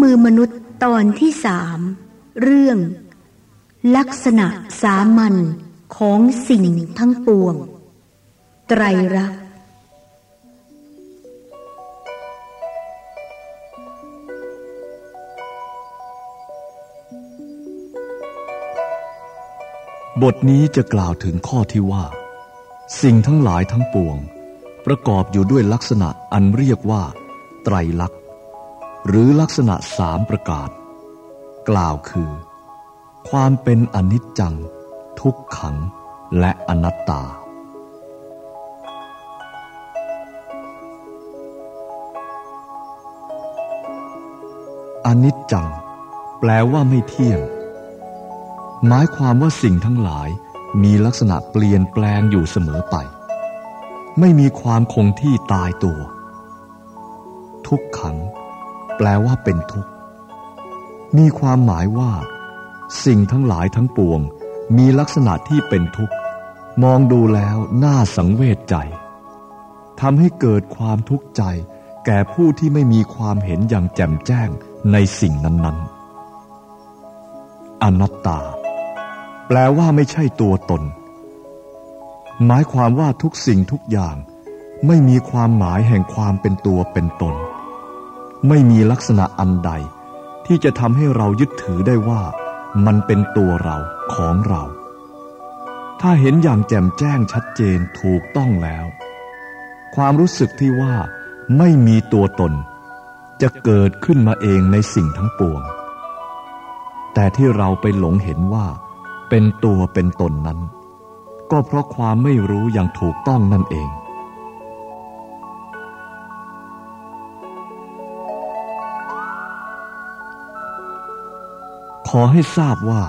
มือมนุษย์ตอนที่สามเรื่อง ลักษณะสามัญของสิ่งทั้งปวง ไตรรักษ์บทนี้จะกล่าวถึงข้อที่ว่า สิ่งทั้งหลายทั้งปวง ประกอบอยู่ด้วยลักษณะอันเรียกว่า ไตรลักษณ์ หรือลักษณะสามประการกล่าวคือ ความเป็นอนิจจัง ทุกขัง และอนัตตา อนิจจัง แปลว่าไม่เที่ยง หมายความว่าสิ่งทั้งหลายมีลักษณะเปลี่ยนแปลงอยู่เสมอไป ไม่มีความคงที่ตายตัว ทุกขัง แปลว่าเป็นทุกข์ มีความหมายว่า สิ่งทั้งหลายทั้งปวง มีลักษณะที่เป็นทุกข์ มองดูแล้วน่าสังเวชใจทำให้เกิดความทุกข์ใจ แก่ผู้ที่ไม่มีความเห็นอย่างแจ่มแจ้งในสิ่งนั้นๆ อนัตตา แปลว่าไม่ใช่ตัวตน หมายความว่าทุกสิ่งทุกอย่าง ไม่มีความหมายแห่งความเป็นตัวเป็นตน ไม่มีลักษณะอันใด ที่จะทำให้เรายึดถือได้ว่ามันเป็นตัวเราของเรา ถ้าเห็นอย่างแจ่มแจ้งชัดเจนถูกต้องแล้ว ความรู้สึกที่ว่าไม่มีตัวตน จะเกิดขึ้นมาเองในสิ่งทั้งปวง แต่ที่เราไปหลงเห็นว่า เป็นตัวเป็นตนนั้น ก็เพราะความไม่รู้อย่างถูกต้องนั่นเอง ขอให้ทราบว่า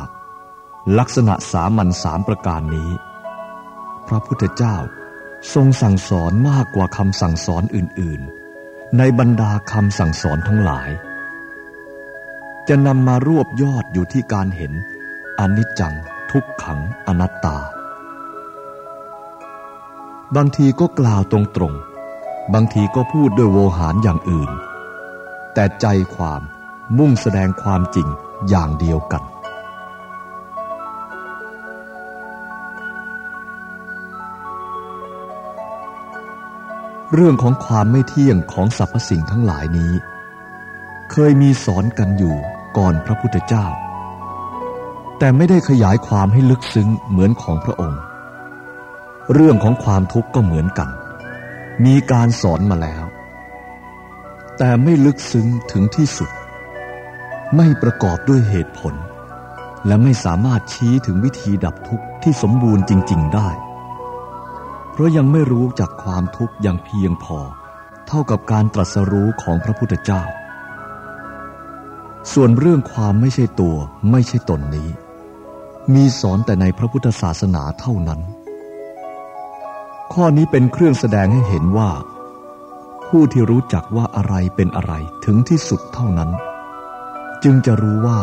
ลักษณะสามัญสามประการนี้ พระพุทธเจ้าทรงสั่งสอนมากกว่าคำสั่งสอนอื่น ๆ ในบรรดาคำสั่งสอนทั้งหลาย จะนำมารวบยอดอยู่ที่การเห็นอนิจจังทุกขังอนัตตา บางทีก็กล่าวตรงๆ บางทีก็พูดด้วยโวหารอย่างอื่น แต่ใจความมุ่งแสดงความจริง อย่างเดียวกัน เรื่องของความไม่เที่ยงของสรรพสิ่งทั้งหลายนี้ เคยมีสอนกันอยู่ก่อนพระพุทธเจ้า แต่ไม่ได้ขยายความให้ลึกซึ้งเหมือนของพระองค์ เรื่องของความทุกข์ก็เหมือนกัน มีการสอนมาแล้ว แต่ไม่ลึกซึ้งถึงที่สุด ไม่ประกอบด้วยเหตุผล และไม่สามารถชี้ถึงวิธีดับทุกข์ที่สมบูรณ์จริง ๆ ได้ เพราะยังไม่รู้จักความทุกข์อย่างเพียงพอ เท่ากับการตรัสรู้ของพระพุทธเจ้า ส่วนเรื่องความไม่ใช่ตัวไม่ใช่ตนนี้ มีสอนแต่ในพระพุทธศาสนาเท่านั้น ข้อนี้เป็นเครื่องแสดงให้เห็นว่า ผู้ที่รู้จักว่าอะไรเป็นอะไรถึงที่สุดเท่านั้น จึงจะรู้ว่า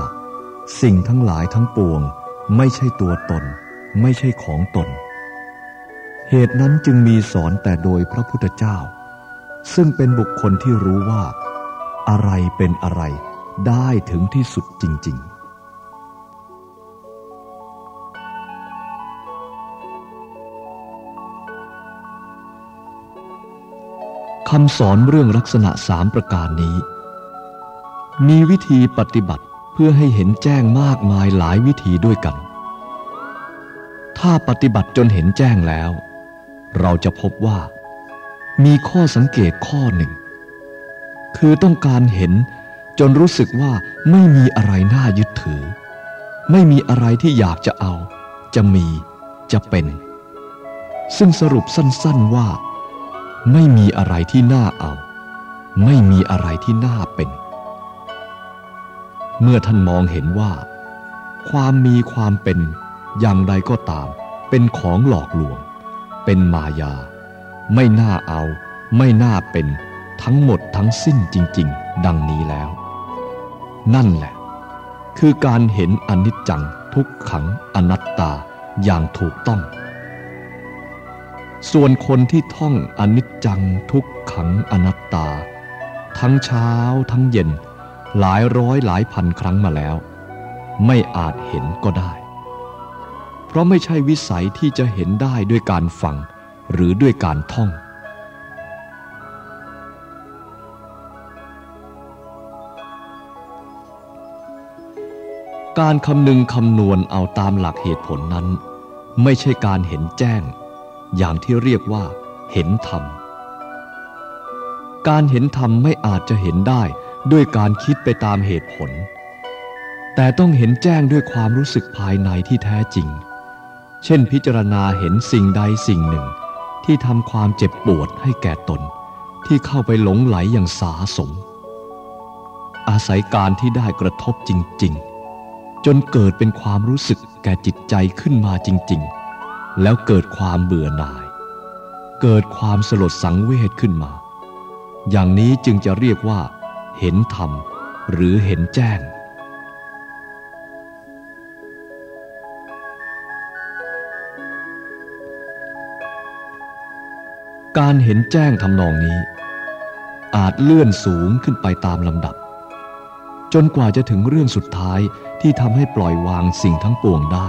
สิ่งทั้งหลายทั้งปวง ไม่ใช่ตัวตน ไม่ใช่ของตน เหตุนั้นจึงมีสอนแต่โดยพระพุทธเจ้า ซึ่งเป็นบุคคลที่รู้ว่า อะไรเป็นอะไรได้ถึงที่สุดจริง ๆคำสอนเรื่องลักษณะสามประการนี้ มีวิธีปฏิบัติเพื่อให้เห็นแจ้งมากมายหลายวิธีด้วยกัน ถ้าปฏิบัติจนเห็นแจ้งแล้ว เราจะพบว่า มีข้อสังเกตข้อหนึ่ง คือต้องการเห็นจนรู้สึกว่าไม่มีอะไรน่ายึดถือ ไม่มีอะไรที่อยากจะเอา จะมี จะเป็น ซึ่งสรุปสั้นๆว่า ไม่มีอะไรที่น่าเอา ไม่มีอะไรที่น่าเป็น เมื่อท่านมองเห็นว่า ความมีความเป็นอย่างใดก็ตาม เป็นของหลอกลวง เป็นมายา ไม่น่าเอา ไม่น่าเป็นทั้งหมดทั้งสิ้นจริง ๆ ดังนี้แล้ว นั่นแหละ คือการเห็นอนิจจังทุกขังอนัตตาอย่างถูกต้อง ส่วนคนที่ท่องอนิจจังทุกขังอนัตตา ทั้งเช้าทั้งเย็น หลายร้อยหลายพันครั้งมาแล้ว ไม่อาจเห็นก็ได้ เพราะไม่ใช่วิสัยที่จะเห็นได้ด้วยการฟังหรือด้วยการท่อง การคำนึงคำนวณเอาตามหลักเหตุผลนั้น ไม่ใช่การเห็นแจ้ง อย่างที่เรียกว่า เห็นธรรม การเห็นธรรมไม่อาจจะเห็นได้ ด้วยการคิดไปตามเหตุผล แต่ต้องเห็นแจ้งด้วยความรู้สึกภายในที่แท้จริง เช่นพิจารณาเห็นสิ่งใดสิ่งหนึ่ง ที่ทำความเจ็บปวดให้แก่ตน ที่เข้าไปหลงไหลอย่างสาสม อาศัยการที่ได้กระทบจริง ๆ จนเกิดเป็นความรู้สึกแก่จิตใจขึ้นมาจริง ๆ แล้วเกิดความเบื่อหน่าย เกิดความสลดสังเวชขึ้นมา อย่างนี้จึงจะเรียกว่า เห็นธรรม หรือเห็นแจ้ง การเห็นแจ้งทำนองนี้ อาจเลื่อนสูงขึ้นไปตามลำดับ จนกว่าจะถึงเรื่องสุดท้ายที่ทำให้ปล่อยวางสิ่งทั้งปวงได้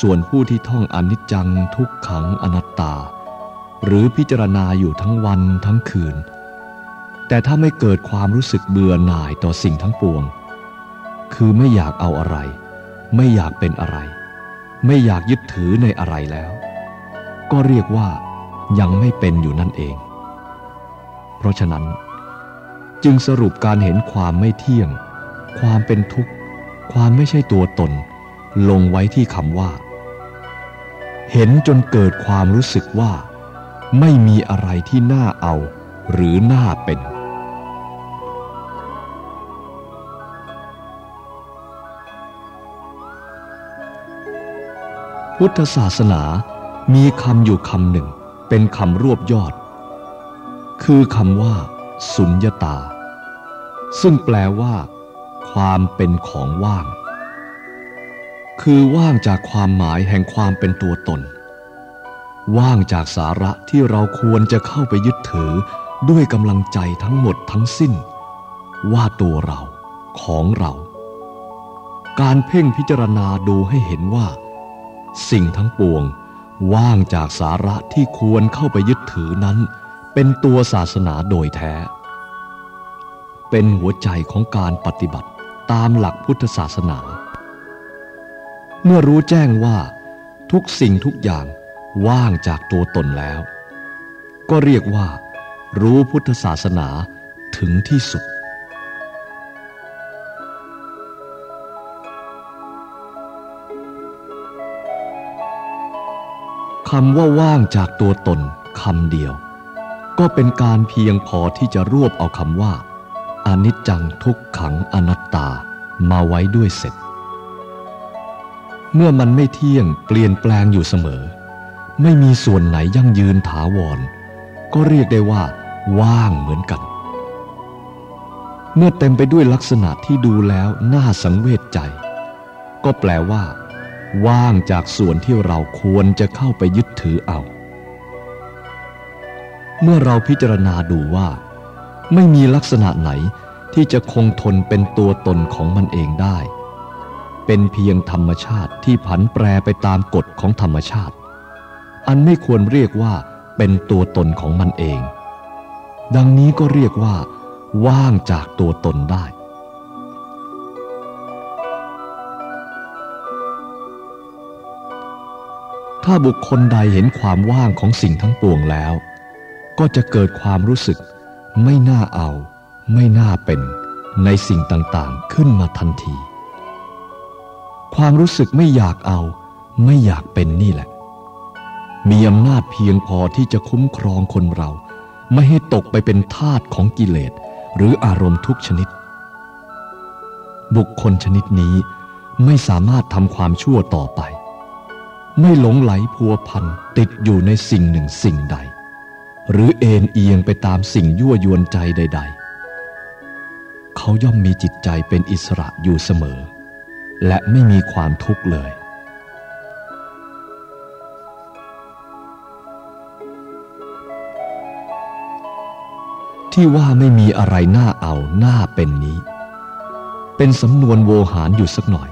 ส่วนผู้ที่ท่องอนิจจังทุกขังอนัตตา หรือพิจารณาอยู่ทั้งวันทั้งคืน แต่ถ้าไม่เกิดความรู้สึกเบื่อหน่ายต่อสิ่งทั้งปวง คือไม่อยากเอาอะไร ไม่อยากเป็นอะไร ไม่อยากยึดถือในอะไรแล้ว ก็เรียกว่ายังไม่เป็นอยู่นั่นเอง เพราะฉะนั้น จึงสรุปการเห็นความไม่เที่ยง ความเป็นทุกข์ ความไม่ใช่ตัวตน ลงไว้ที่คำว่า เห็นจนเกิดความรู้สึกว่า ไม่มีอะไรที่น่าเอาหรือน่าเป็น พุทธศาสนามีคำอยู่คำหนึ่ง เป็นคำรวบยอด คือคำว่า สุญญตา ซึ่งแปลว่า ความเป็นของว่าง คือว่างจากความหมายแห่งความเป็นตัวตน ว่างจากสาระที่เราควรจะเข้าไปยึดถือด้วยกำลังใจทั้งหมดทั้งสิ้น ว่าตัวเราของเรา การเพ่งพิจารณาดูให้เห็นว่า สิ่งทั้งปวง ว่างจากสาระที่ควรเข้าไปยึดถือนั้น เป็นตัวศาสนาโดยแท้ เป็นหัวใจของการปฏิบัติตามหลักพุทธศาสนา เมื่อรู้แจ้งว่า ทุกสิ่งทุกอย่างว่างจากตัวตนแล้ว ก็เรียกว่า รู้พุทธศาสนาถึงที่สุด คำว่าว่างจากตัวตนคำเดียว ก็เป็นการเพียงพอที่จะรวบเอาคำว่า อนิจจังทุกขังอนัตตามาไว้ด้วยเสร็จ เมื่อมันไม่เที่ยงเปลี่ยนแปลงอยู่เสมอ ไม่มีส่วนไหนยั่งยืนถาวร ก็เรียกได้ว่า ว่างเหมือนกัน เมื่อเต็มไปด้วยลักษณะที่ดูแล้วน่าสังเวชใจ ก็แปลว่า ว่างจากส่วนที่เราควรจะเข้าไปยึดถือเอา เมื่อเราพิจารณาดูว่า ไม่มีลักษณะไหนที่จะคงทนเป็นตัวตนของมันเองได้ เป็นเพียงธรรมชาติที่ผันแปรไปตามกฎของธรรมชาติ อันไม่ควรเรียกว่าเป็นตัวตนของมันเอง ดังนี้ก็เรียกว่า ว่างจากตัวตนได้ ถ้าบุคคลใดเห็นความว่างของสิ่งทั้งปวงแล้ว ก็จะเกิดความรู้สึก ไม่น่าเอา ไม่น่าเป็น ในสิ่งต่างๆขึ้นมาทันที ความรู้สึกไม่อยากเอา ไม่อยากเป็นนี่แหละ มีอำนาจเพียงพอที่จะคุ้มครองคนเรา ไม่ให้ตกไปเป็นทาสของกิเลส หรืออารมณ์ทุกชนิด บุคคลชนิดนี้ไม่สามารถทำความชั่วต่อไป ไม่หลงไหลพัวพันติดอยู่ในสิ่งหนึ่งสิ่งใด หรือเอ็นเอียงไปตามสิ่งยั่วยวนใจใด ๆ เขาย่อมมีจิตใจเป็นอิสระอยู่เสมอ และไม่มีความทุกข์เลยที่ว่าไม่มีอะไรน่าเอาน่าเป็นนี้ เป็นสำนวนโวหารอยู่สักหน่อย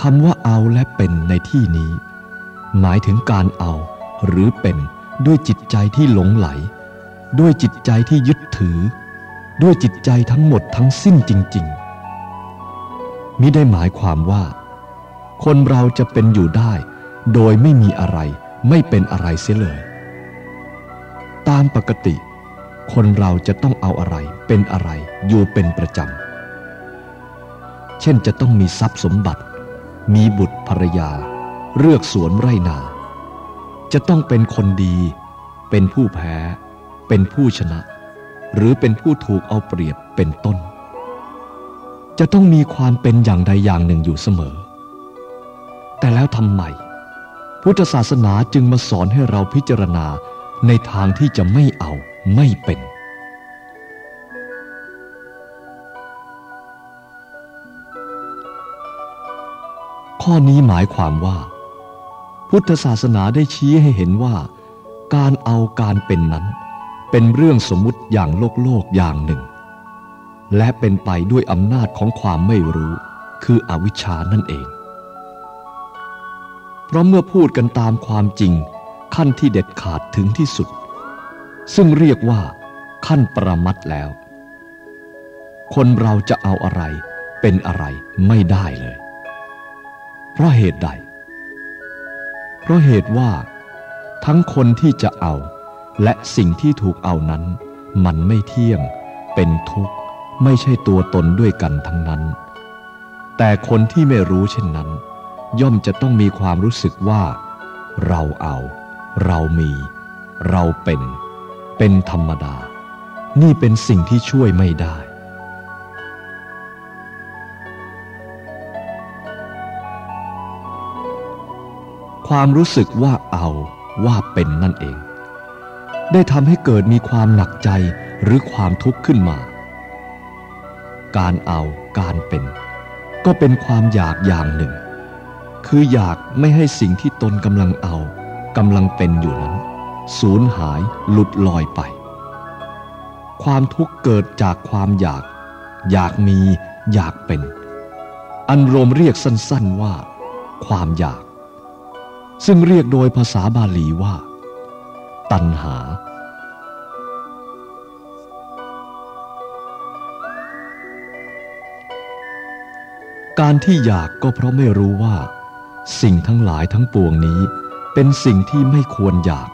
คำว่าเอาและเป็นในที่นี้ หมายถึงการเอาหรือเป็นด้วยจิตใจที่หลงไหล ด้วยจิตใจที่ยึดถือ ด้วยจิตใจทั้งหมดทั้งสิ้นจริง ๆ มิได้หมายความว่า คนเราจะเป็นอยู่ได้ โดยไม่มีอะไรไม่เป็นอะไรเสียเลย ตามปกติ คนเราจะต้องเอาอะไรเป็นอะไรอยู่เป็นประจำ เช่นจะต้องมีทรัพย์สมบัติ มีบุตรภรรยา เลือกสวนไรนา จะต้องเป็นคนดี เป็นผู้แพ้ เป็นผู้ชนะ หรือเป็นผู้ถูกเอาเปรียบเป็นต้น จะต้องมีความเป็นอย่างใดอย่างหนึ่งอยู่เสมอ แต่แล้วทำไมพุทธศาสนาจึงมาสอนให้เราพิจารณาในทางที่จะไม่เอาไม่เป็น ข้อนี้หมายความว่า พุทธศาสนาได้ชี้ให้เห็นว่า การเอาการเป็นนั้น เป็นเรื่องสมมุติอย่างโลกโลกอย่างหนึ่ง และเป็นไปด้วยอำนาจของความไม่รู้ คืออวิชชานั่นเอง เพราะเมื่อพูดกันตามความจริง ขั้นที่เด็ดขาดถึงที่สุด ซึ่งเรียกว่า ขั้นประมัดแล้ว คนเราจะเอาอะไรเป็นอะไรไม่ได้เลย เพราะเหตุใด เพราะเหตุว่า ทั้งคนที่จะเอา และสิ่งที่ถูกเอานั้น มันไม่เที่ยง เป็นทุกข์ ไม่ใช่ตัวตนด้วยกันทั้งนั้น แต่คนที่ไม่รู้เช่นนั้น ย่อมจะต้องมีความรู้สึกว่า เราเอา เรามี เราเป็น เป็นธรรมดา นี่เป็นสิ่งที่ช่วยไม่ได้ ความรู้สึกว่าเอาว่าเป็นนั่นเอง ได้ทำให้เกิดมีความหนักใจหรือความทุกข์ขึ้นมา การเอาการเป็น ก็เป็นความอยากอย่างหนึ่ง คืออยากไม่ให้สิ่งที่ตนกำลังเอากำลังเป็นอยู่นั้น สูญหายหลุดลอยไป ความทุกข์เกิดจากความอยาก อยากมี อยากเป็น อันรวมเรียกสั้นๆว่า ความอยาก ซึ่งเรียกโดยภาษาบาลีว่า ตัณหา การที่อยากก็เพราะไม่รู้ว่า สิ่งทั้งหลายทั้งปวงนี้เป็นสิ่งที่ไม่ควรอยาก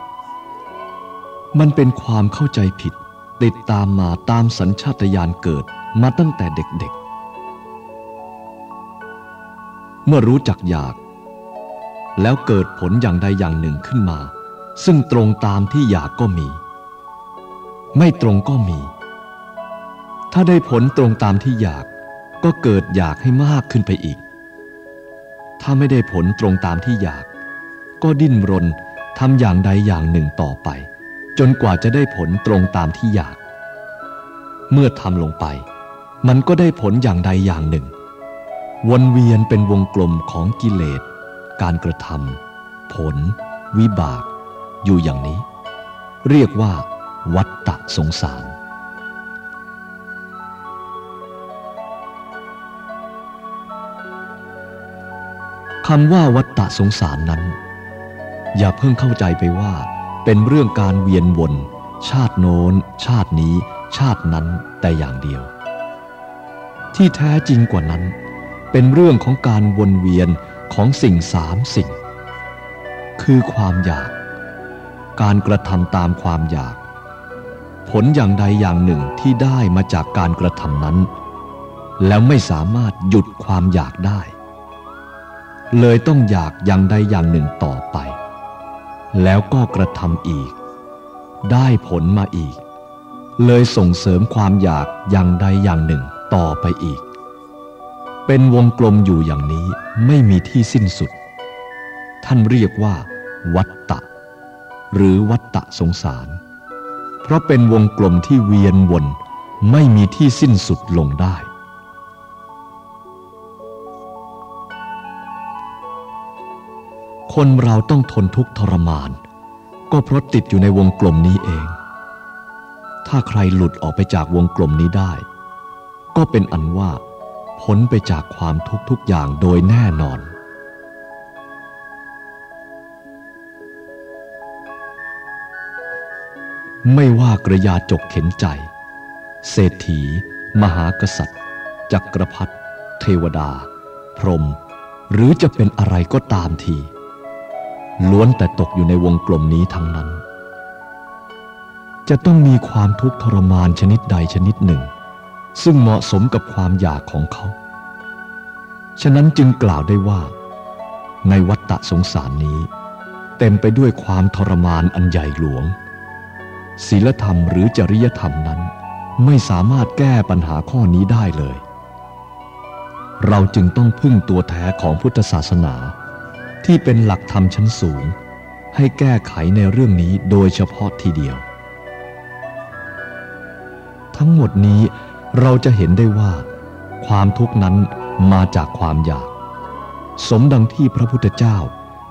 มันเป็นความเข้าใจผิด ติดตามมาตามสัญชาตญาณเกิดมาตั้งแต่เด็กๆ เมื่อรู้จักอยาก แล้วเกิดผลอย่างใดอย่างหนึ่งขึ้นมา ซึ่งตรงตามที่อยากก็มี ไม่ตรงก็มี ถ้าได้ผลตรงตามที่อยากก็เกิดอยากให้มากขึ้นไปอีก ถ้าไม่ได้ผลตรงตามที่อยาก ก็ดิ้นรนทำอย่างใดอย่างหนึ่งต่อไป จนกว่าจะได้ผลตรงตามที่อยาก เมื่อทำลงไป มันก็ได้ผลอย่างใดอย่างหนึ่ง วนเวียนเป็นวงกลมของกิเลส การกระทำผล วิบาก อยู่อย่างนี้ เรียกว่า วัตตะสงสาร คำว่าวัฏฏะสงสารนั้น อย่าเพิ่งเข้าใจไปว่า เป็นเรื่องการเวียนวน ชาติโน้น ชาตินี้ ชาตินั้นแต่อย่างเดียว ที่แท้จริงกว่านั้น เป็นเรื่องของการวนเวียน ของสิ่งสามสิ่ง คือความอยาก การกระทำตามความอยาก ผลอย่างใดอย่างหนึ่งที่ได้มาจากการกระทำนั้น แล้วไม่สามารถหยุดความอยากได้ เลยต้องอยากอย่างใดอย่างหนึ่งต่อไป แล้วก็กระทำอีก ได้ผลมาอีก เลยส่งเสริมความอยากอย่างใดอย่างหนึ่งต่อไปอีก เป็นวงกลมอยู่อย่างนี้ไม่มีที่สิ้นสุด ท่านเรียกว่า วัตตะ หรือวัตตะสงสาร เพราะเป็นวงกลมที่เวียนวนไม่มีที่สิ้นสุดลงได้ คนเราต้องทนทุกข์ทรมาน ก็เพราะติดอยู่ในวงกลมนี้เอง ถ้าใครหลุดออกไปจากวงกลมนี้ได้ ก็เป็นอันว่า พ้นไปจากความทุกข์ทุกอย่างโดยแน่นอน ไม่ว่ากระยาจกเข็นใจ เศรษฐี มหากษัตริย์ จักรพรรดิเทวดา พรหมหรือจะเป็นอะไรก็ตามที ล้วนแต่ตกอยู่ในวงกลมนี้ทั้งนั้น จะต้องมีความทุกข์ทรมานชนิดใดชนิดหนึ่ง ซึ่งเหมาะสมกับความอยากของเขา ฉะนั้นจึงกล่าวได้ว่า ในวัฏฏะสงสารนี้ เต็มไปด้วยความทรมานอันใหญ่หลวงศีลธรรมหรือจริยธรรมนั้น ไม่สามารถแก้ปัญหาข้อนี้ได้เลย เราจึงต้องพึ่งตัวแท้ของพุทธศาสนา ที่เป็นหลักธรรมชั้นสูง ให้แก้ไขในเรื่องนี้โดยเฉพาะทีเดียว ทั้งหมดนี้ เราจะเห็นได้ว่า ความทุกข์นั้นมาจากความอยาก สมดังที่พระพุทธเจ้า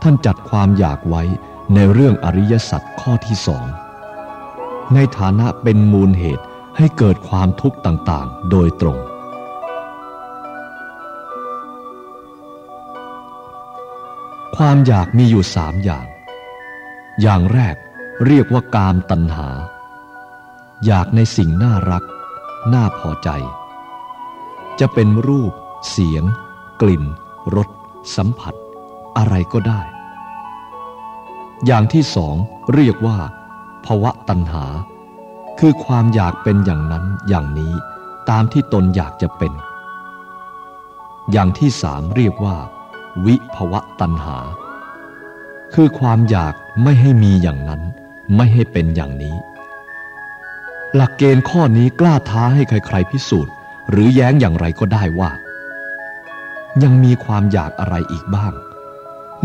ท่านจัดความอยากไว้ในเรื่องอริยสัจข้อที่สอง ในฐานะเป็นมูลเหตุให้เกิดความทุกข์ต่างๆ โดยตรง ความอยากมีอยู่สามอย่าง อย่างแรกเรียกว่ากามตัณหา อยากในสิ่งน่ารัก น่าพอใจ จะเป็นรูป เสียง กลิ่น รส สัมผัส อะไรก็ได้ อย่างที่สองเรียกว่าภวะตัณหา คือความอยากเป็นอย่างนั้นอย่างนี้ตามที่ตนอยากจะเป็น อย่างที่สามเรียกว่า วิภวะตัณหา คือความอยากไม่ให้มีอย่างนั้น ไม่ให้เป็นอย่างนี้ หลักเกณฑ์ข้อนี้กล้าท้าให้ใครๆพิสูจน์ หรือแย้งอย่างไรก็ได้ว่า ยังมีความอยากอะไรอีกบ้าง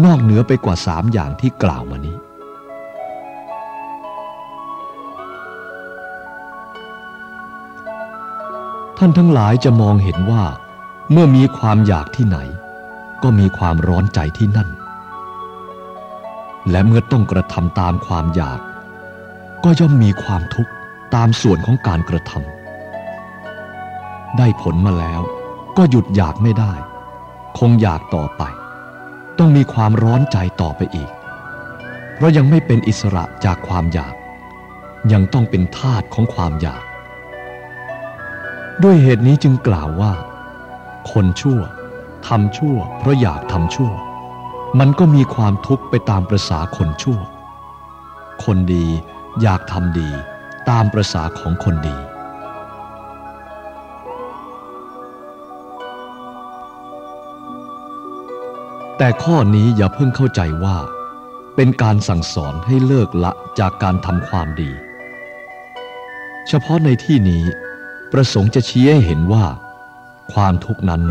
นอกเหนือไปกว่าสามอย่างที่กล่าวมานี้ ท่านทั้งหลายจะมองเห็นว่า เมื่อมีความอยากที่ไหน ก็มีความร้อนใจที่นั่น และเมื่อต้องกระทำตามความอยาก ก็ย่อมมีความทุกข์ ตามส่วนของการกระทำได้ผลมาแล้ว ก็หยุดอยากไม่ได้ คงอยากต่อไป ต้องมีความร้อนใจต่อไปอีก เพราะยังไม่เป็นอิสระจากความอยาก ยังต้องเป็นทาสของความอยาก ด้วยเหตุนี้จึงกล่าวว่า คนชั่วทำชั่ว เพราะอยากทำชั่ว มันก็มีความทุกข์ไปตามประษาคนชั่ว คนดีอยากทำดี ตามประษาของคนดี แต่ข้อนี้อย่าเพิ่งเข้าใจว่า เป็นการสั่งสอนให้เลิกละจากการทำความดี เฉพาะในที่นี้ ประสงค์จะชี้ให้เห็นว่า ความทุกข์นั้น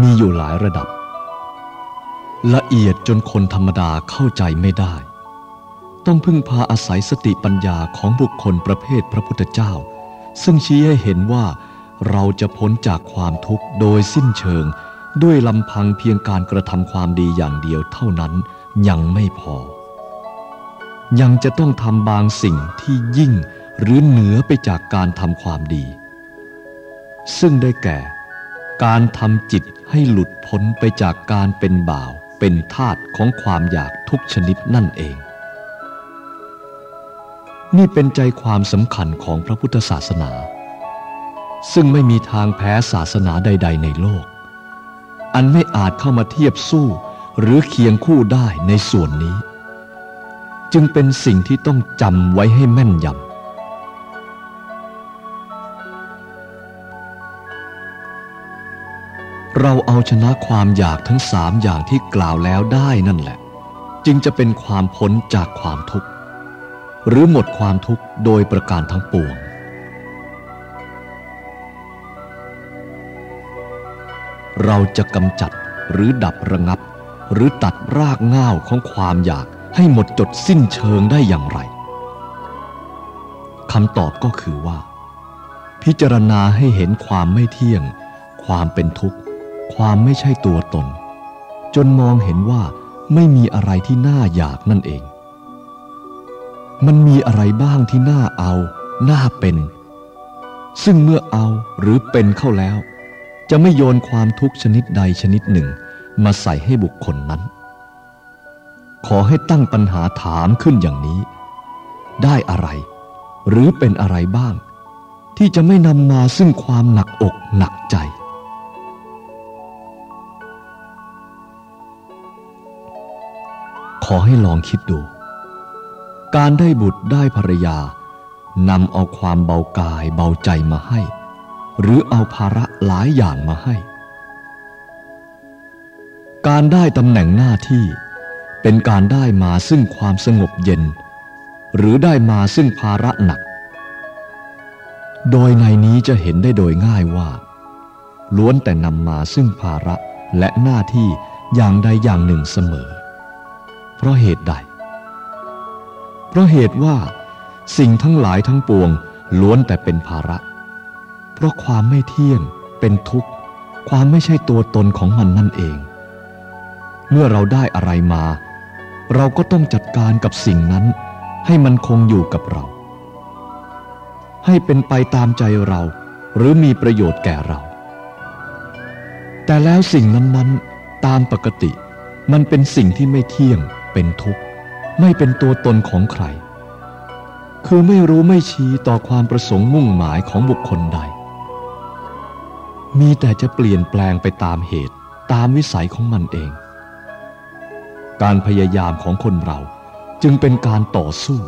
มีอยู่หลายระดับ ละเอียดจนคนธรรมดาเข้าใจไม่ได้ ต้องพึ่งพาอาศัยสติปัญญาของบุคคลประเภทพระพุทธเจ้า ซึ่งชี้ให้เห็นว่าเราจะพ้นจากความทุกข์โดยสิ้นเชิง ด้วยลำพังเพียงการกระทำความดีอย่างเดียวเท่านั้นยังไม่พอ ยังจะต้องทำบางสิ่งที่ยิ่งหรือเหนือไปจากการทำความดี ซึ่งได้แก่ การทำจิตให้หลุดพ้นไปจากการเป็นบ่าว เป็นทาตของความอยากทุกชนิดนั่นเอง นี่เป็นใจความสำคัญของพระพุทธศาสนา ซึ่งไม่มีทางแพ้ศาสนาใด ๆ ในโลก อันไม่อาจเข้ามาเทียบสู้หรือเคียงคู่ได้ในส่วนนี้ จึงเป็นสิ่งที่ต้องจำไว้ให้แม่นยำเราเอาชนะความอยากทั้งสามอย่างที่กล่าวแล้วได้นั่นแหละ จึงจะเป็นความพ้นจากความทุกข์ หรือหมดความทุกข์โดยประการทั้งปวง เราจะกำจัดหรือดับระงับ หรือตัดรากง่าวของความอยากให้หมดจดสิ้นเชิงได้อย่างไรคำตอบก็คือว่า พิจารณาให้เห็นความไม่เที่ยง ความเป็นทุกข์ ความไม่ใช่ตัวตน จนมองเห็นว่าไม่มีอะไรที่น่าอยากนั่นเอง มันมีอะไรบ้างที่น่าเอา น่าเป็น ซึ่งเมื่อเอาหรือเป็นเข้าแล้ว จะไม่โยนความทุกข์ชนิดใดชนิดหนึ่ง มาใส่ให้บุคคลนั้น ขอให้ตั้งปัญหาถามขึ้นอย่างนี้ ได้อะไร หรือเป็นอะไรบ้าง ที่จะไม่นำมาซึ่งความหนักอกหนักใจขอให้ลองคิดดู การได้บุตรได้ภรรยานำเอาความเบากายเบาใจมาให้ หรือเอาภาระหลายอย่างมาให้ การได้ตำแหน่งหน้าที่เป็นการได้มาซึ่งความสงบเย็น หรือได้มาซึ่งภาระหนัก โดยในนี้จะเห็นได้โดยง่ายว่า ล้วนแต่นำมาซึ่งภาระและหน้าที่อย่างใดอย่างหนึ่งเสมอ เพราะเหตุใด ราะเหตุว่า สิ่งทั้งหลายทั้งปวงล้วนแต่เป็นภาระ เพราะความไม่เที่ยงเป็นทุกข์ ความไม่ใช่ตัวตนของมันนั่นเอง เมื่อเราได้อะไรมา เราก็ต้องจัดการกับสิ่งนั้น ให้มันคงอยู่กับเรา ให้เป็นไปตามใจเราหรือมีประโยชน์แก่เรา แต่แล้วสิ่งนั้นๆ ตามปกติ มันเป็นสิ่งที่ไม่เที่ยงเป็นทุกข์ ไม่เป็นตัวตนของใคร คือไม่รู้ไม่ชี้ต่อความประสงค์มุ่งหมายของบุคคลใด มีแต่จะเปลี่ยนแปลงไปตามเหตุตามวิสัยของมันเอง การพยายามของคนเราจึงเป็นการต่อสู้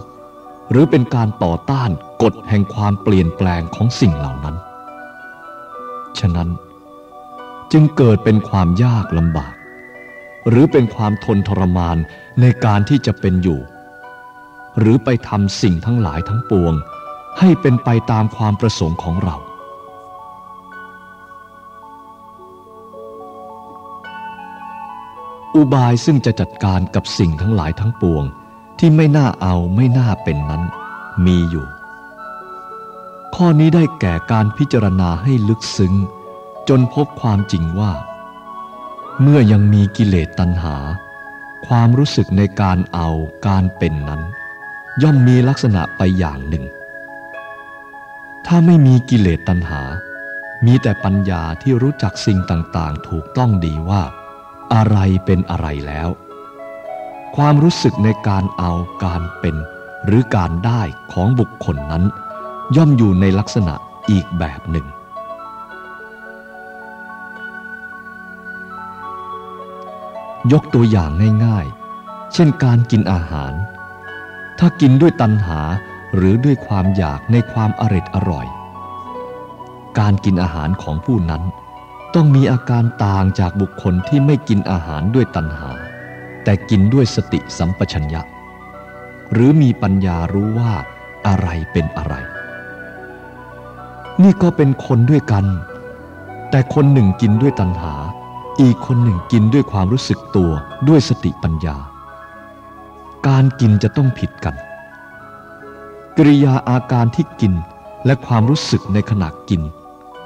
หรือเป็นการต่อต้านกฎแห่งความเปลี่ยนแปลงของสิ่งเหล่านั้น ฉะนั้นจึงเกิดเป็นความยากลำบาก หรือเป็นความทนทรมาน ในการที่จะเป็นอยู่ หรือไปทำสิ่งทั้งหลายทั้งปวง ให้เป็นไปตามความประสงค์ของเรา อุบายซึ่งจะจัดการกับสิ่งทั้งหลายทั้งปวง ที่ไม่น่าเอาไม่น่าเป็นนั้น มีอยู่ ข้อนี้ได้แก่การพิจารณาให้ลึกซึ้ง จนพบความจริงว่า เมื่อยังมีกิเลสตัณหา ความรู้สึกในการเอาการเป็นนั้น ย่อมมีลักษณะไปอย่างหนึ่ง ถ้าไม่มีกิเลสตัณหา มีแต่ปัญญาที่รู้จักสิ่งต่างๆ ถูกต้องดีว่า อะไรเป็นอะไรแล้ว ความรู้สึกในการเอาการเป็น หรือการได้ของบุคคลนั้น ย่อมอยู่ในลักษณะอีกแบบหนึ่ง ยกตัวอย่างง่ายๆ เช่นการกินอาหาร ถ้ากินด้วยตัณหาหรือด้วยความอยากในความอร็ดอร่อย การกินอาหารของผู้นั้น ต้องมีอาการต่างจากบุคคลที่ไม่กินอาหารด้วยตัณหา แต่กินด้วยสติสัมปชัญญะ หรือมีปัญญารู้ว่าอะไรเป็นอะไร นี่ก็เป็นคนด้วยกัน แต่คนหนึ่งกินด้วยตัณหา อีกคนหนึ่งกินด้วยความรู้สึกตัวด้วยสติปัญญา การกินจะต้องผิดกัน กริยาอาการที่กินและความรู้สึกในขณะกิน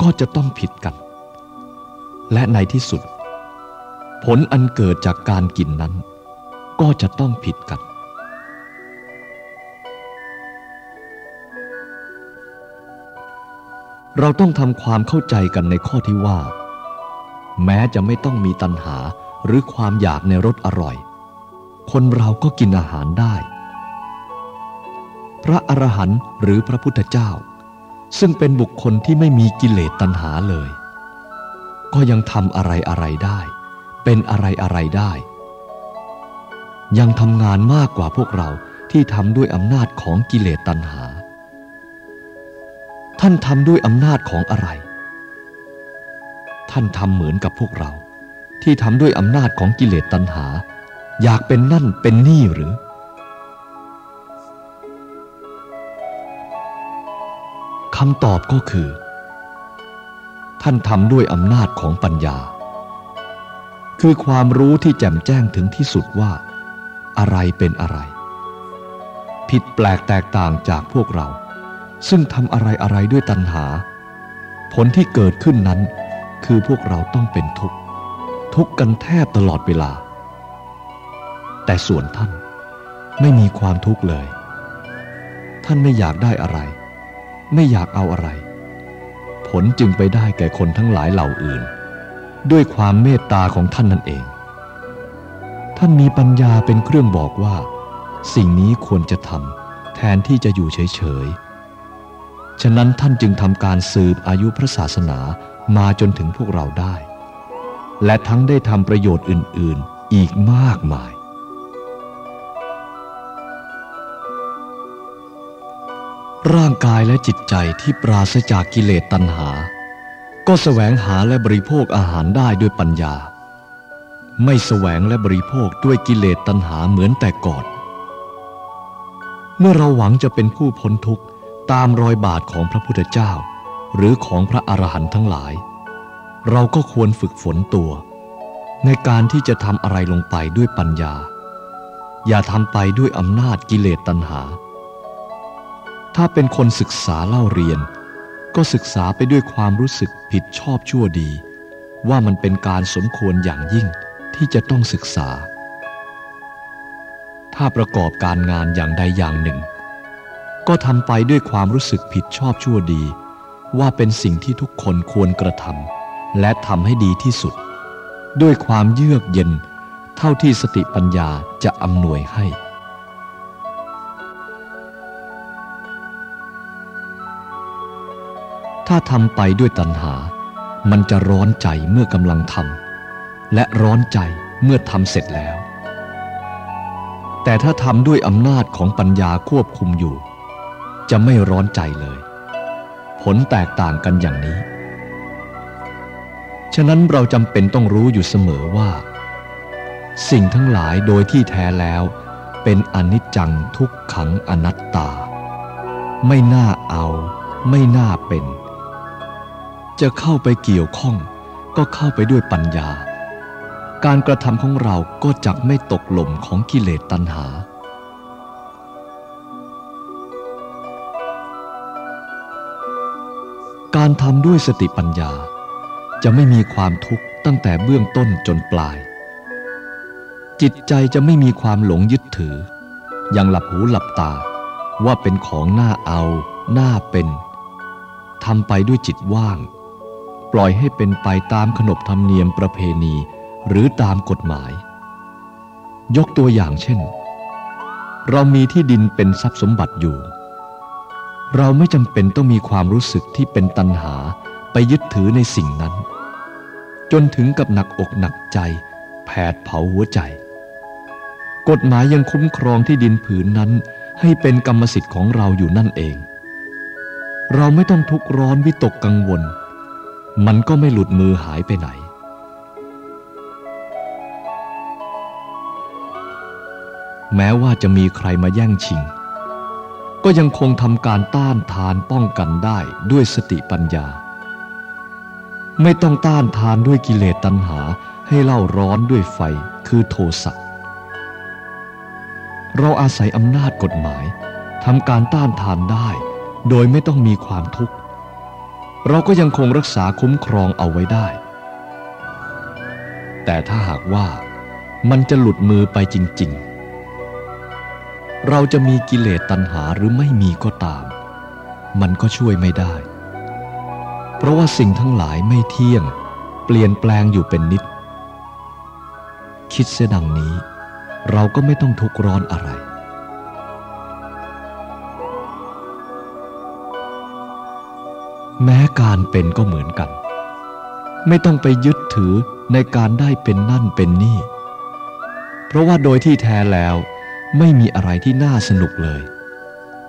ก็จะต้องผิดกัน และในที่สุด ผลอันเกิดจากการกินนั้น ก็จะต้องผิดกัน เราต้องทำความเข้าใจกันในข้อที่ว่า แม้จะไม่ต้องมีตัณหาหรือความอยากในรสอร่อย คนเราก็กินอาหารได้ พระอรหันต์หรือพระพุทธเจ้า ซึ่งเป็นบุคคลที่ไม่มีกิเลสตัณหาเลย ก็ยังทำอะไรอะไรได้ เป็นอะไรอะไรได้ ยังทำงานมากกว่าพวกเราที่ทำด้วยอำนาจของกิเลสตัณหา ท่านทำด้วยอำนาจของอะไร ท่านทำเหมือนกับพวกเรา ที่ทำด้วยอำนาจของกิเลสตัณหา อยากเป็นนั่นเป็นนี่หรือ คำตอบก็คือ ท่านทำด้วยอำนาจของปัญญา คือความรู้ที่แจ่มแจ้งถึงที่สุดว่า อะไรเป็นอะไร ผิดแปลกแตกต่างจากพวกเรา ซึ่งทำอะไรอะไรด้วยตัณหา ผลที่เกิดขึ้นนั้น คือพวกเราต้องเป็นทุกข์ ทุกข์กันแทบตลอดเวลา แต่ส่วนท่านไม่มีความทุกข์เลย ท่านไม่อยากได้อะไร ไม่อยากเอาอะไร ผลจึงไปได้แก่คนทั้งหลายเหล่าอื่น ด้วยความเมตตาของท่านนั่นเอง ท่านมีปัญญาเป็นเครื่องบอกว่า สิ่งนี้ควรจะทำแทนที่จะอยู่เฉยๆฉะนั้นท่านจึงทำการสืบอายุพระศาสนา มาจนถึงพวกเราได้ และทั้งได้ทำประโยชน์อื่น ๆ อีกมากมาย ร่างกายและจิตใจที่ปราศจากกิเลสตัณหา ก็แสวงหาและบริโภคอาหารได้ด้วยปัญญา ไม่แสวงและบริโภคด้วยกิเลสตัณหาเหมือนแต่ก่อน เมื่อเราหวังจะเป็นผู้พ้นทุกข์ตามรอยบาทของพระพุทธเจ้า หรือของพระอรหันต์ทั้งหลาย เราก็ควรฝึกฝนตัว ในการที่จะทำอะไรลงไปด้วยปัญญา อย่าทำไปด้วยอำนาจกิเลสตัณหา ถ้าเป็นคนศึกษาเล่าเรียน ก็ศึกษาไปด้วยความรู้สึกผิดชอบชั่วดี ว่ามันเป็นการสมควรอย่างยิ่งที่จะต้องศึกษา ถ้าประกอบการงานอย่างใดอย่างหนึ่ง ก็ทำไปด้วยความรู้สึกผิดชอบชั่วดี ว่าเป็นสิ่งที่ทุกคนควรกระทำและทำให้ดีที่สุด ด้วยความเยือกเย็นเท่าที่สติปัญญาจะอำนวยให้ ถ้าทำไปด้วยตัณหา มันจะร้อนใจเมื่อกำลังทำและร้อนใจเมื่อทำเสร็จแล้ว แต่ถ้าทำด้วยอำนาจของปัญญาควบคุมอยู่ จะไม่ร้อนใจเลย ผลแตกต่างกันอย่างนี้ ฉะนั้นเราจำเป็นต้องรู้อยู่เสมอว่า สิ่งทั้งหลายโดยที่แท้แล้ว เป็นอนิจจังทุกขังอนัตตา ไม่น่าเอา ไม่น่าเป็น จะเข้าไปเกี่ยวข้อง ก็เข้าไปด้วยปัญญา การกระทำของเราก็จะไม่ตกหล่มของกิเลสตัณหา การทำด้วยสติปัญญา จะไม่มีความทุกข์ตั้งแต่เบื้องต้นจนปลาย จิตใจจะไม่มีความหลงยึดถืออย่างหลับหูหลับตาว่าเป็นของน่าเอาน่าเป็นทำไปด้วยจิตว่าง ปล่อยให้เป็นไปตามขนบธรรมเนียมประเพณีหรือตามกฎหมาย ยกตัวอย่างเช่น เรามีที่ดินเป็นทรัพย์สมบัติอยู่ เราไม่จำเป็นต้องมีความรู้สึกที่เป็นตัณหาไปยึดถือในสิ่งนั้น จนถึงกับหนักอกหนักใจ แผดเผาหัวใจ กฎหมายยังคุ้มครองที่ดินผืนนั้น ให้เป็นกรรมสิทธิ์ของเราอยู่นั่นเอง เราไม่ต้องทุกข์ร้อนวิตกกังวล มันก็ไม่หลุดมือหายไปไหน แม้ว่าจะมีใครมาแย่งชิง ก็ยังคงทำการต้านทานป้องกันได้ด้วยสติปัญญา ไม่ต้องต้านทานด้วยกิเลสตัณหาให้เล่าร้อนด้วยไฟคือโทสะเราอาศัยอำนาจกฎหมายทำการต้านทานได้ โดยไม่ต้องมีความทุกข์ เราก็ยังคงรักษาคุ้มครองเอาไว้ได้ แต่ถ้าหากว่ามันจะหลุดมือไปจริง ๆ เราจะมีกิเลสตัณหาหรือไม่มีก็ตาม มันก็ช่วยไม่ได้ เพราะว่าสิ่งทั้งหลายไม่เที่ยง เปลี่ยนแปลงอยู่เป็นนิด คิดเสียดังนี้ เราก็ไม่ต้องทุกข์ร้อนอะไร แม้การเป็นก็เหมือนกัน ไม่ต้องไปยึดถือในการได้เป็นนั่นเป็นนี่ เพราะว่าโดยที่แท้แล้ว ไม่มีอะไรที่น่าสนุกเลย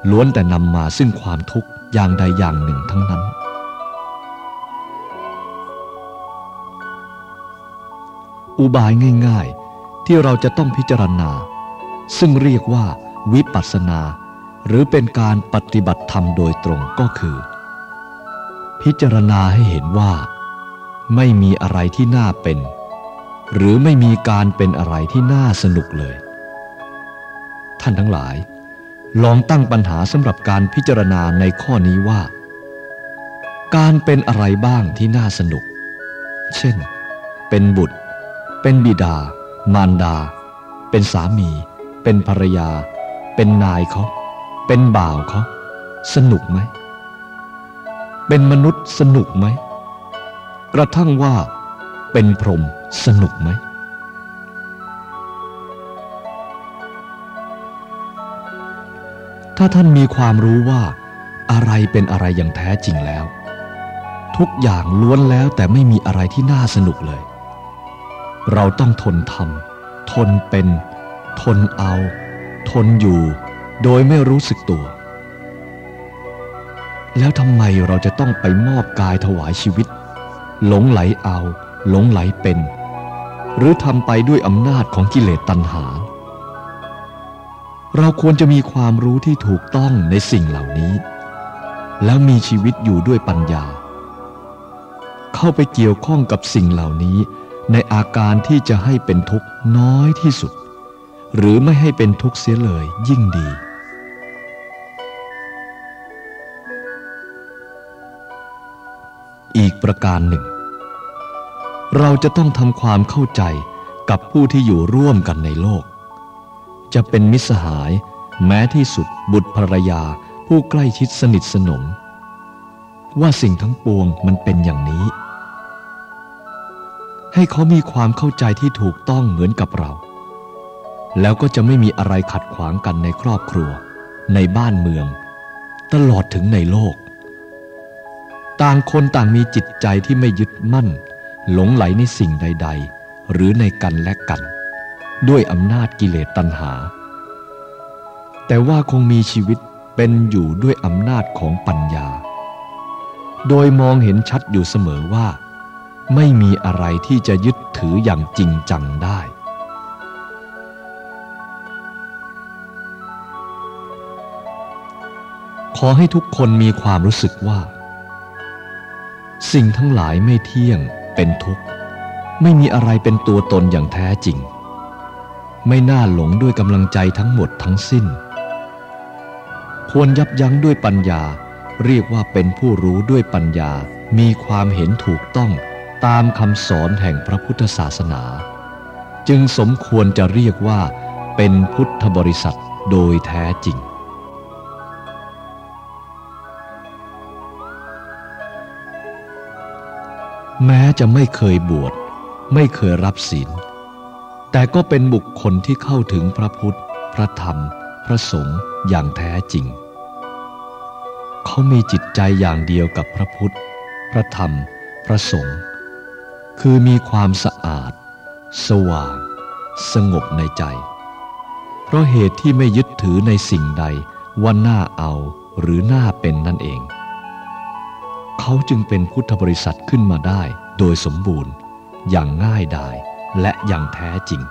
ล้วนแต่นำมาซึ่งความทุกข์อย่างใดอย่างหนึ่งทั้งนั้น อุบายง่ายๆ ที่เราจะต้องพิจารณา ซึ่งเรียกว่าวิปัสสนา หรือเป็นการปฏิบัติธรรมโดยตรงก็คือ พิจารณาให้เห็นว่า ไม่มีอะไรที่น่าเป็น หรือไม่มีการเป็นอะไรที่น่าสนุกเลย ท่านทั้งหลาย ลองตั้งปัญหาสำหรับการพิจารณาในข้อนี้ว่า การเป็นอะไรบ้างที่น่าสนุก เช่น เป็นบุตร เป็นบิดา มารดา เป็นสามี เป็นภรรยา เป็นนายเขา เป็นบ่าวเขา สนุกไหม เป็นมนุษย์สนุกไหม กระทั่งว่า เป็นพรหมสนุกไหม ถ้าท่านมีความรู้ว่าอะไรเป็นอะไรอย่างแท้จริงแล้ว ทุกอย่างล้วนแล้วแต่ไม่มีอะไรที่น่าสนุกเลย เราต้องทนทำทนเป็น ทนเอา ทนอยู่ โดยไม่รู้สึกตัว แล้วทำไมเราจะต้องไปมอบกายถวายชีวิต หลงไหลเอา หลงไหลเป็น หรือทำไปด้วยอำนาจของกิเลสตัณหา เราควรจะมีความรู้ที่ถูกต้องในสิ่งเหล่านี้ แล้วมีชีวิตอยู่ด้วยปัญญา เข้าไปเกี่ยวข้องกับสิ่งเหล่านี้ ในอาการที่จะให้เป็นทุกข์น้อยที่สุด หรือไม่ให้เป็นทุกข์เสียเลยยิ่งดี อีกประการหนึ่ง เราจะต้องทำความเข้าใจกับผู้ที่อยู่ร่วมกันในโลก จะเป็นมิสหาย แม้ที่สุดบุตรภรรยาผู้ใกล้ชิดสนิทสนม ว่าสิ่งทั้งปวงมันเป็นอย่างนี้ ให้เขามีความเข้าใจที่ถูกต้องเหมือนกับเรา แล้วก็จะไม่มีอะไรขัดขวางกันในครอบครัว ในบ้านเมือง ตลอดถึงในโลก ต่างคนต่างมีจิตใจที่ไม่ยึดมั่น หลงไหลในสิ่งใด ๆ หรือในกันและกัน ด้วยอำนาจกิเลสตัณหา แต่ว่าคงมีชีวิตเป็นอยู่ด้วยอำนาจของปัญญา โดยมองเห็นชัดอยู่เสมอว่า ไม่มีอะไรที่จะยึดถืออย่างจริงจังได้ ขอให้ทุกคนมีความรู้สึกว่า สิ่งทั้งหลายไม่เที่ยงเป็นทุกข์ ไม่มีอะไรเป็นตัวตนอย่างแท้จริง ไม่น่าหลงด้วยกำลังใจทั้งหมดทั้งสิ้น ควรยับยั้งด้วยปัญญา เรียกว่าเป็นผู้รู้ด้วยปัญญา มีความเห็นถูกต้องตามคำสอนแห่งพระพุทธศาสนา จึงสมควรจะเรียกว่า เป็นพุทธบริษัทโดยแท้จริงแม้จะไม่เคยบวช ไม่เคยรับศีล แต่ก็เป็นบุคคลที่เข้าถึงพระพุทธ พระธรรม พระสงฆ์อย่างแท้จริง เขามีจิตใจอย่างเดียวกับพระพุทธ พระธรรม พระสงฆ์คือมีความสะอาด สว่าง สงบในใจ เพราะเหตุที่ไม่ยึดถือในสิ่งใดว่าน่าเอาหรือน่าเป็นนั่นเอง เขาจึงเป็นพุทธบริษัทขึ้นมาได้โดยสมบูรณ์อย่างง่ายดาย และอย่างแท้จริง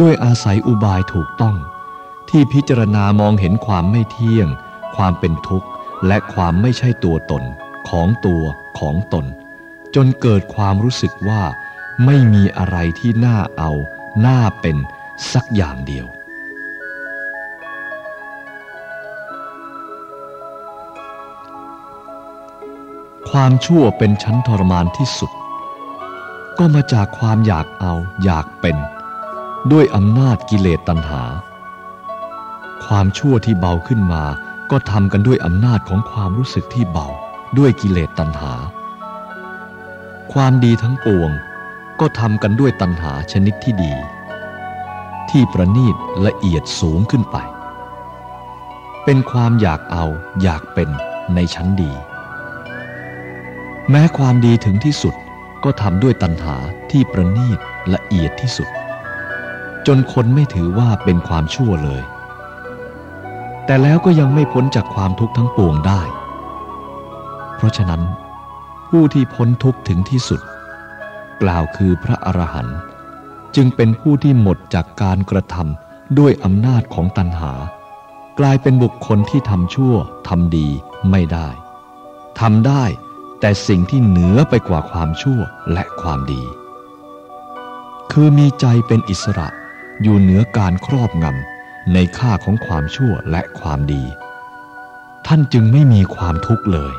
ด้วยอาศัยอุบายถูกต้อง ที่พิจารณามองเห็นความไม่เที่ยง ความเป็นทุกข์ และความไม่ใช่ตัวตน ของตัวของตน จนเกิดความรู้สึกว่า ไม่มีอะไรที่น่าเอาน่าเป็นสักอย่างเดียวความชั่วเป็นชั้นทรมานที่สุด ก็มาจากความอยากเอาอยากเป็น ด้วยอำนาจกิเลสตัณหา ความชั่วที่เบาขึ้นมา ก็ทำกันด้วยอำนาจของความรู้สึกที่เบาด้วยกิเลสตัณหา ความดีทั้งปวง ก็ทำกันด้วยตัณหาชนิดที่ดี ที่ประณีตละเอียดสูงขึ้นไป เป็นความอยากเอาอยากเป็นในชั้นดี แม้ความดีถึงที่สุด ก็ทำด้วยตัณหาที่ประณีตละเอียดที่สุด จนคนไม่ถือว่าเป็นความชั่วเลย แต่แล้วก็ยังไม่พ้นจากความทุกข์ทั้งปวงได้ เพราะฉะนั้น ผู้ที่พ้นทุกข์ถึงที่สุด กล่าวคือพระอรหันต์จึงเป็นผู้ที่หมดจากการกระทำด้วยอำนาจของตัณหา กลายเป็นบุคคลที่ทำชั่วทำดีไม่ได้ทำได้ แต่สิ่งที่เหนือไปกว่าความชั่วและความดี คือมีใจเป็นอิสระอยู่เหนือการครอบงำในค่าของความชั่วและความดี ท่านจึงไม่มีความทุกข์เลย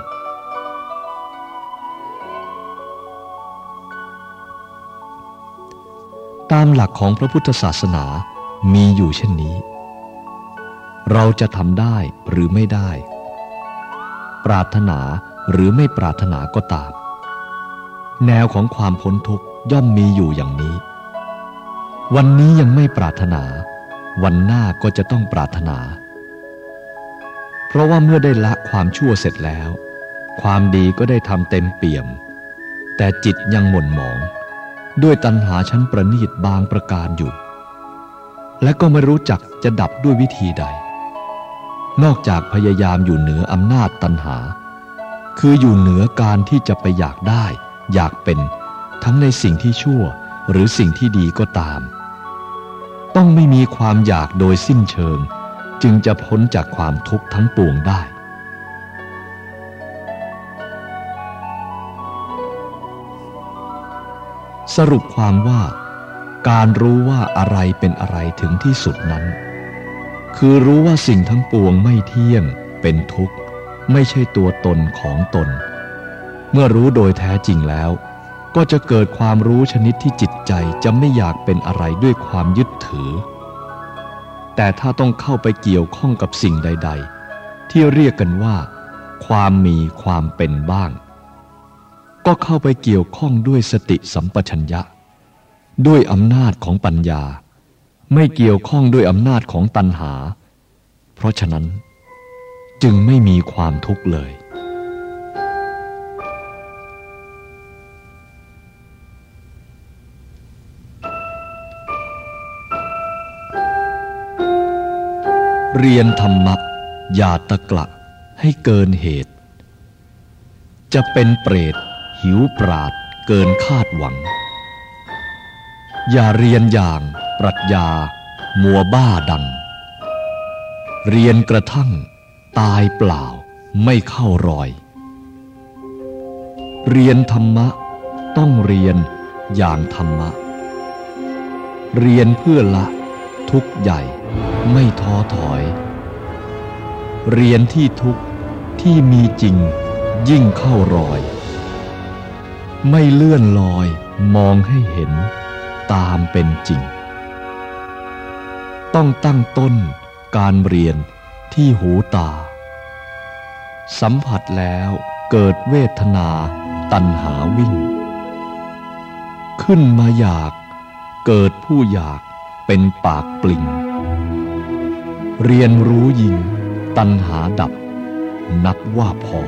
ตามหลักของพระพุทธศาสนามีอยู่เช่นนี้ เราจะทำได้หรือไม่ได้ ปรารถนา หรือไม่ปรารถนาก็ตาม แนวของความพ้นทุกข์ย่อมมีอยู่อย่างนี้ วันนี้ยังไม่ปรารถนา วันหน้าก็จะต้องปรารถนา เพราะว่าเมื่อได้ละความชั่วเสร็จแล้ว ความดีก็ได้ทำเต็มเปี่ยม แต่จิตยังหม่นหมอง ด้วยตัณหาชั้นประณีตบางประการอยู่ และก็ไม่รู้จักจะดับด้วยวิธีใด นอกจากพยายามอยู่เหนืออำนาจตัณหา คืออยู่เหนือการที่จะไปอยากได้ อยากเป็น ทั้งในสิ่งที่ชั่วหรือสิ่งที่ดีก็ตาม ต้องไม่มีความอยากโดยสิ้นเชิง จึงจะพ้นจากความทุกข์ทั้งปวงได้ สรุปความว่า การรู้ว่าอะไรเป็นอะไรถึงที่สุดนั้น คือรู้ว่าสิ่งทั้งปวงไม่เที่ยงเป็นทุกข์ ไม่ใช่ตัวตนของตน เมื่อรู้โดยแท้จริงแล้ว ก็จะเกิดความรู้ชนิดที่จิตใจจะไม่อยากเป็นอะไรด้วยความยึดถือ แต่ถ้าต้องเข้าไปเกี่ยวข้องกับสิ่งใด ๆ ที่เรียกกันว่า ความมีความเป็นบ้าง ก็เข้าไปเกี่ยวข้องด้วยสติสัมปชัญญะ ด้วยอำนาจของปัญญา ไม่เกี่ยวข้องด้วยอำนาจของตัณหา เพราะฉะนั้น จึงไม่มีความทุกข์เลย เรียนธรรมะอย่าตะกละให้เกินเหตุ จะเป็นเปรต หิวปราดเกินคาดหวัง อย่าเรียนอย่างปรัชญา มัวบ้าดัง เรียนกระทั่ง ตายเปล่าไม่เข้ารอย เรียนธรรมะต้องเรียนอย่างธรรมะ เรียนเพื่อละทุกใหญ่ไม่ท้อถอย เรียนที่ทุกที่มีจริงยิ่งเข้ารอย ไม่เลื่อนลอยมองให้เห็นตามเป็นจริง ต้องตั้งต้นการเรียนที่หูตา สัมผัสแล้วเกิดเวทนาตัณหาวิ่ง ขึ้นมาอยาก เกิดผู้อยากเป็นปากปลิง เรียนรู้ยิงตัณหาดับ นับว่าพอ